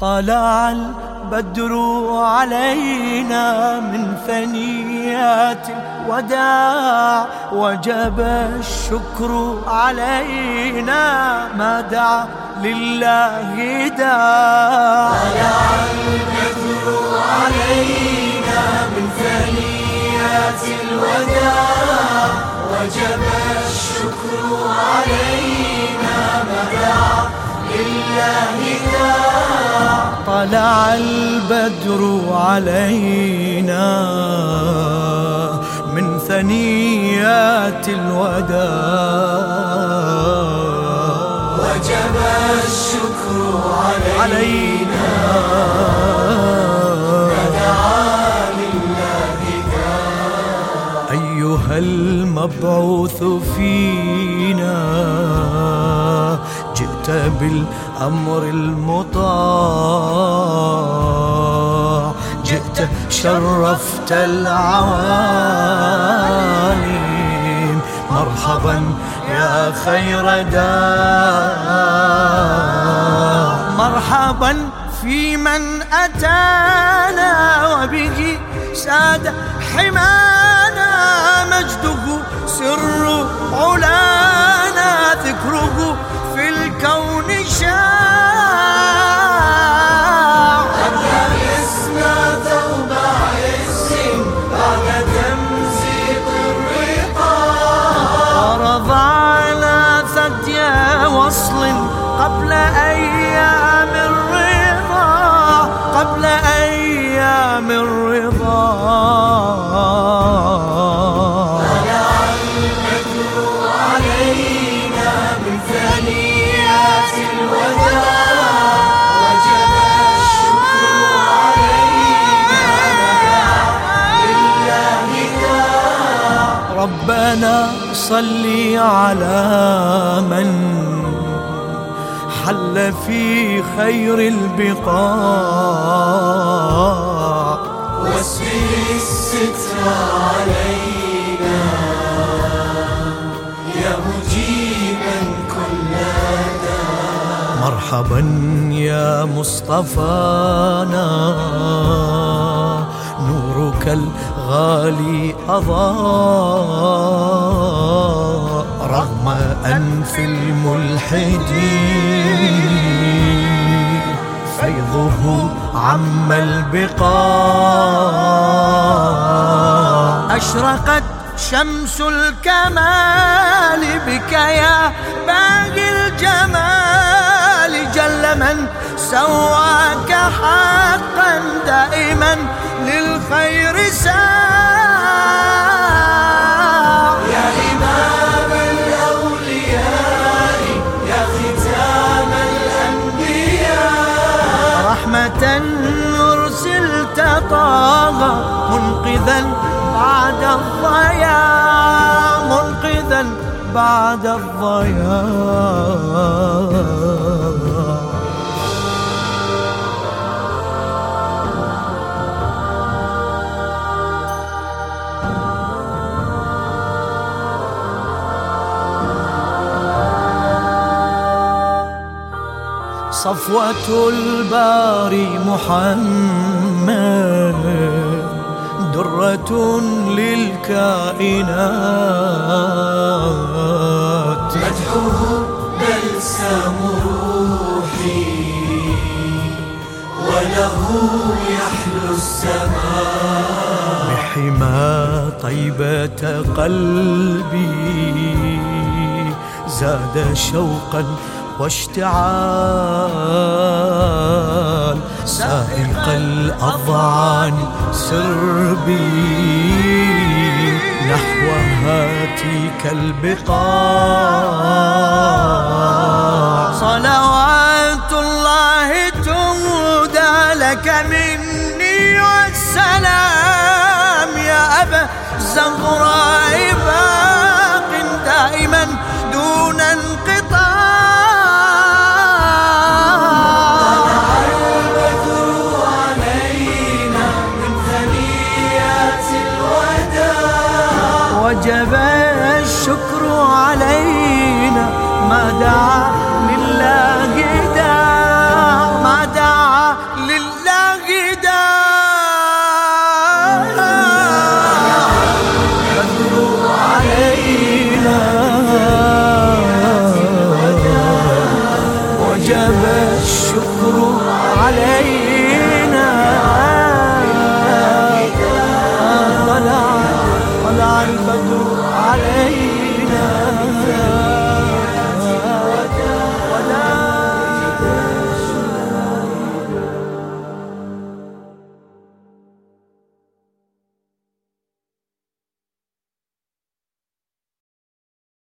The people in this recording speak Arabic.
طلع البدر علينا من ثنيات الوداع وجب الشكر علينا ما دعا لله داع. طلع البدر علينا من ثنيات الوداع وجب الشكر علينا ما دعا لله داع. طلع البدر علينا من ثنيات الوداع. وجب الشكر علينا. فدعا لله أيها المبعوث فينا بالأمر المطاع. جئت شرفت العوالم. مرحبا يا خير داع. مرحبا في من أتانا وبه ساد حمانا. مجده سر علانا ربنا صل على من حل في خير البقاع واسبل الستر علينا يا مجيبا كل داع مرحبا يا مصطفانا نورك الغالي أضاء رغم أنف الملحدين فيضه عم البقاع أشرقت شمس الكمال بك يا باقي الجمال. جل من سواك حقا دائما. للخير ساع يا إمام الأولياء يا ختام الأنبياء. رحمة أرسلت طه منقذا بعد الضياع منقذا بعد الضياع صفوة الباري محمد درة للكائنات. مدحه بلسم روحي وله يحلو السماء. بحما طيبة قلبي زاد شوقا واشتعال. سائق الأضعان سربي نحو هاتيك البقاع. صلوات الله تهدى لك مني والسلام يا أبا الزهراء باق دائما.